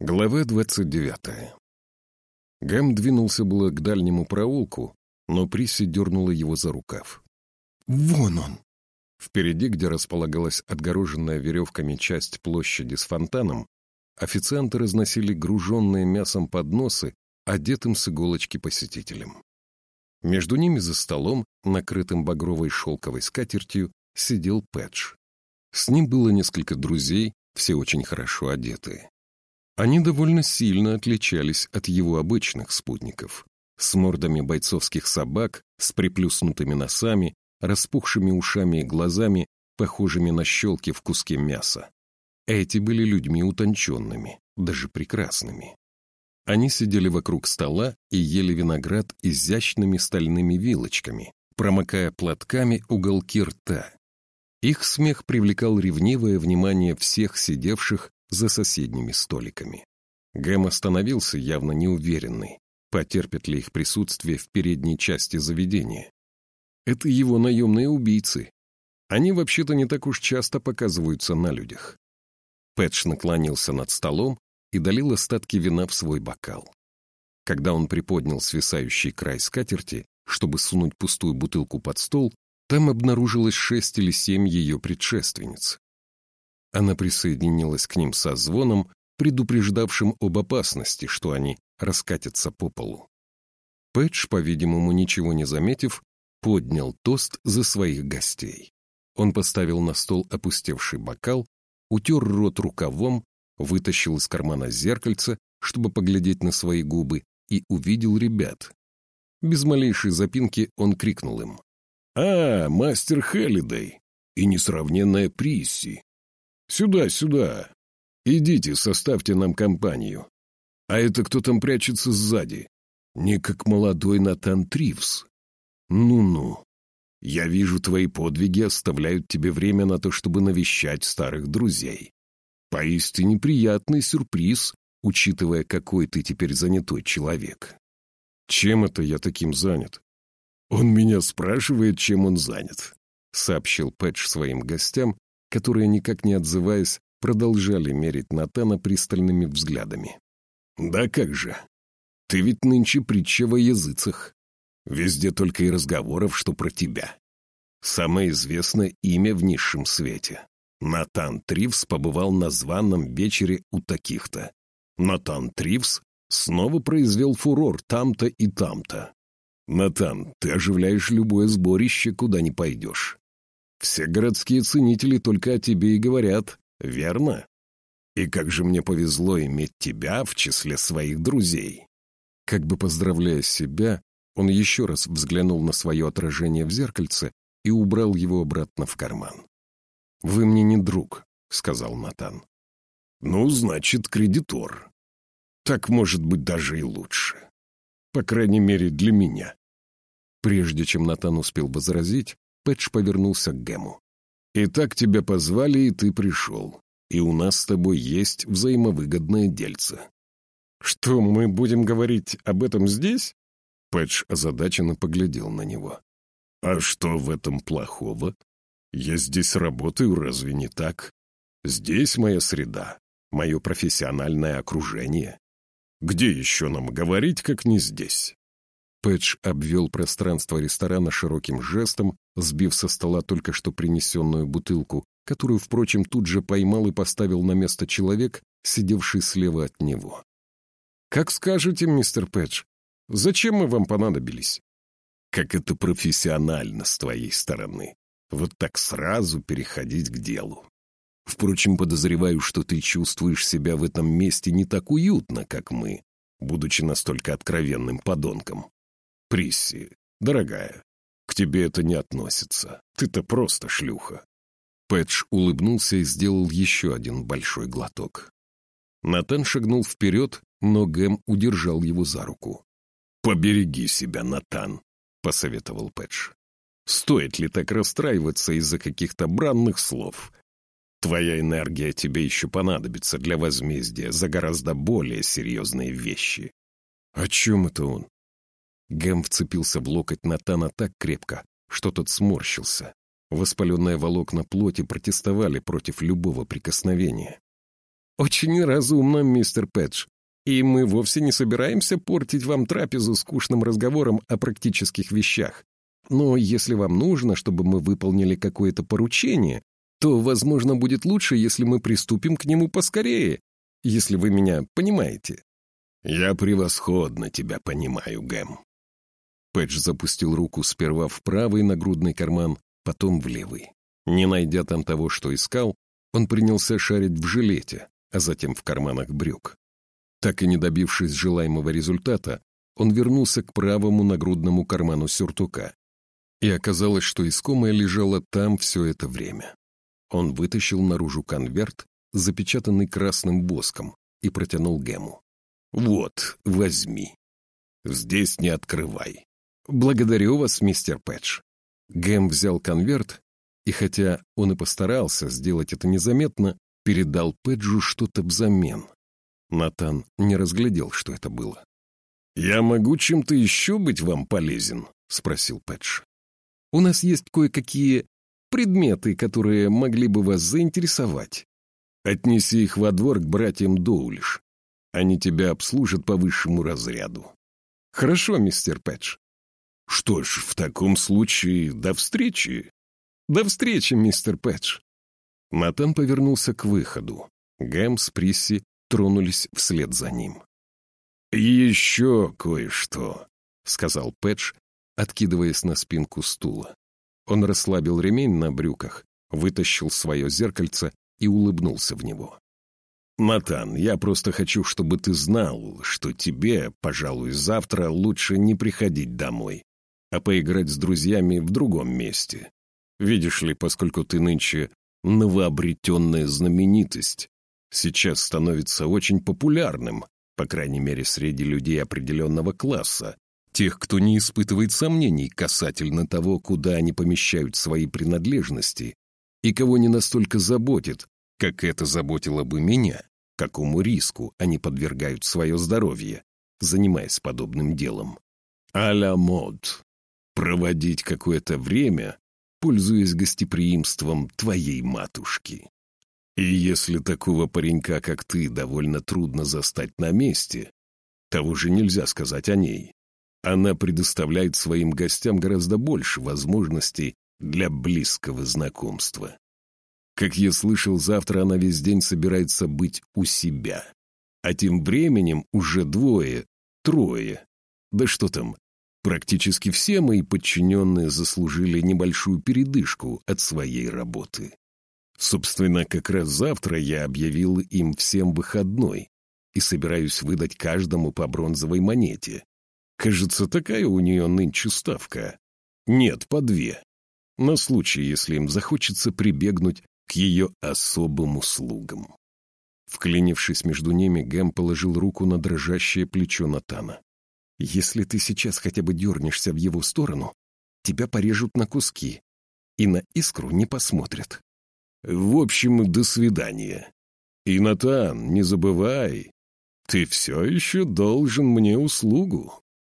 Глава двадцать девятая. Гэм двинулся было к дальнему проулку, но Приси дернула его за рукав. «Вон он!» Впереди, где располагалась отгороженная веревками часть площади с фонтаном, официанты разносили груженные мясом подносы одетым с иголочки посетителям. Между ними за столом, накрытым багровой шелковой скатертью, сидел Пэтч. С ним было несколько друзей, все очень хорошо одетые. Они довольно сильно отличались от его обычных спутников. С мордами бойцовских собак, с приплюснутыми носами, распухшими ушами и глазами, похожими на щелки в куске мяса. Эти были людьми утонченными, даже прекрасными. Они сидели вокруг стола и ели виноград изящными стальными вилочками, промокая платками уголки рта. Их смех привлекал ревнивое внимание всех сидевших за соседними столиками. Гэм остановился, явно неуверенный, потерпит ли их присутствие в передней части заведения. Это его наемные убийцы. Они вообще-то не так уж часто показываются на людях. Пэтч наклонился над столом и долил остатки вина в свой бокал. Когда он приподнял свисающий край скатерти, чтобы сунуть пустую бутылку под стол, там обнаружилось шесть или семь ее предшественниц. Она присоединилась к ним со звоном, предупреждавшим об опасности, что они раскатятся по полу. Пэтч, по-видимому, ничего не заметив, поднял тост за своих гостей. Он поставил на стол опустевший бокал, утер рот рукавом, вытащил из кармана зеркальце, чтобы поглядеть на свои губы, и увидел ребят. Без малейшей запинки он крикнул им. «А, мастер Хеллидей и несравненная Присси! «Сюда, сюда! Идите, составьте нам компанию. А это кто там прячется сзади? Не как молодой Натан Тривс. Ну-ну. Я вижу, твои подвиги оставляют тебе время на то, чтобы навещать старых друзей. Поистине приятный сюрприз, учитывая, какой ты теперь занятой человек. Чем это я таким занят? Он меня спрашивает, чем он занят, сообщил Пэтч своим гостям, которые, никак не отзываясь, продолжали мерить Натана пристальными взглядами. «Да как же! Ты ведь нынче притча во языцах. Везде только и разговоров, что про тебя. Самое известное имя в низшем свете. Натан Тривс побывал на званом вечере у таких-то. Натан Тривс снова произвел фурор там-то и там-то. Натан, ты оживляешь любое сборище, куда не пойдешь. Все городские ценители только о тебе и говорят, верно? И как же мне повезло иметь тебя в числе своих друзей. Как бы поздравляя себя, он еще раз взглянул на свое отражение в зеркальце и убрал его обратно в карман. «Вы мне не друг», — сказал Натан. «Ну, значит, кредитор. Так может быть даже и лучше. По крайней мере, для меня». Прежде чем Натан успел возразить, Пэтч повернулся к Гэму. «Итак, тебя позвали, и ты пришел. И у нас с тобой есть взаимовыгодное дельце». «Что, мы будем говорить об этом здесь?» Пэтч озадаченно поглядел на него. «А что в этом плохого? Я здесь работаю, разве не так? Здесь моя среда, мое профессиональное окружение. Где еще нам говорить, как не здесь?» Пэтч обвел пространство ресторана широким жестом, сбив со стола только что принесенную бутылку, которую, впрочем, тут же поймал и поставил на место человек, сидевший слева от него. «Как скажете, мистер Пэтч, зачем мы вам понадобились?» «Как это профессионально с твоей стороны. Вот так сразу переходить к делу. Впрочем, подозреваю, что ты чувствуешь себя в этом месте не так уютно, как мы, будучи настолько откровенным подонком. Присси, дорогая, к тебе это не относится. Ты-то просто шлюха». Пэтч улыбнулся и сделал еще один большой глоток. Натан шагнул вперед, но Гэм удержал его за руку. «Побереги себя, Натан», — посоветовал Пэтч. «Стоит ли так расстраиваться из-за каких-то бранных слов? Твоя энергия тебе еще понадобится для возмездия за гораздо более серьезные вещи». «О чем это он?» Гэм вцепился в локоть Натана так крепко, что тот сморщился. Воспаленные волокна плоти протестовали против любого прикосновения. «Очень разумно, мистер Пэтч. И мы вовсе не собираемся портить вам трапезу скучным разговором о практических вещах. Но если вам нужно, чтобы мы выполнили какое-то поручение, то, возможно, будет лучше, если мы приступим к нему поскорее, если вы меня понимаете». «Я превосходно тебя понимаю, Гэм». Пэтч запустил руку сперва в правый нагрудный карман, потом в левый. Не найдя там того, что искал, он принялся шарить в жилете, а затем в карманах брюк. Так и не добившись желаемого результата, он вернулся к правому нагрудному карману сюртука. И оказалось, что искомое лежало там все это время. Он вытащил наружу конверт, запечатанный красным воском, и протянул Гэму. «Вот, возьми. Здесь не открывай». «Благодарю вас, мистер Пэтч». Гэм взял конверт, и хотя он и постарался сделать это незаметно, передал Пэджу что-то взамен. Натан не разглядел, что это было. «Я могу чем-то еще быть вам полезен?» — спросил Пэдж. «У нас есть кое-какие предметы, которые могли бы вас заинтересовать. Отнеси их во двор к братьям Доулиш. Они тебя обслужат по высшему разряду». «Хорошо, мистер Пэдж». «Что ж, в таком случае до встречи». «До встречи, мистер Пэдж». Натан повернулся к выходу. Гэм с Присси тронулись вслед за ним. «Еще кое-что», — сказал Пэтч, откидываясь на спинку стула. Он расслабил ремень на брюках, вытащил свое зеркальце и улыбнулся в него. «Натан, я просто хочу, чтобы ты знал, что тебе, пожалуй, завтра лучше не приходить домой, а поиграть с друзьями в другом месте. Видишь ли, поскольку ты нынче новообретенная знаменитость, сейчас становится очень популярным, по крайней мере, среди людей определенного класса, тех, кто не испытывает сомнений касательно того, куда они помещают свои принадлежности, и кого не настолько заботит, как это заботило бы меня, какому риску они подвергают свое здоровье, занимаясь подобным делом. А-ля мод. Проводить какое-то время, пользуясь гостеприимством твоей матушки. И если такого паренька, как ты, довольно трудно застать на месте, того же нельзя сказать о ней. Она предоставляет своим гостям гораздо больше возможностей для близкого знакомства. Как я слышал, завтра она весь день собирается быть у себя. А тем временем уже двое, трое. Да что там, практически все мои подчиненные заслужили небольшую передышку от своей работы. Собственно, как раз завтра я объявил им всем выходной и собираюсь выдать каждому по бронзовой монете. Кажется, такая у нее нынче ставка. Нет, по две. На случай, если им захочется прибегнуть к ее особым услугам. Вклинившись между ними, Гэм положил руку на дрожащее плечо Натана. «Если ты сейчас хотя бы дернешься в его сторону, тебя порежут на куски, и на искру не посмотрят. В общем, до свидания. И, Натан, не забывай, ты все еще должен мне услугу.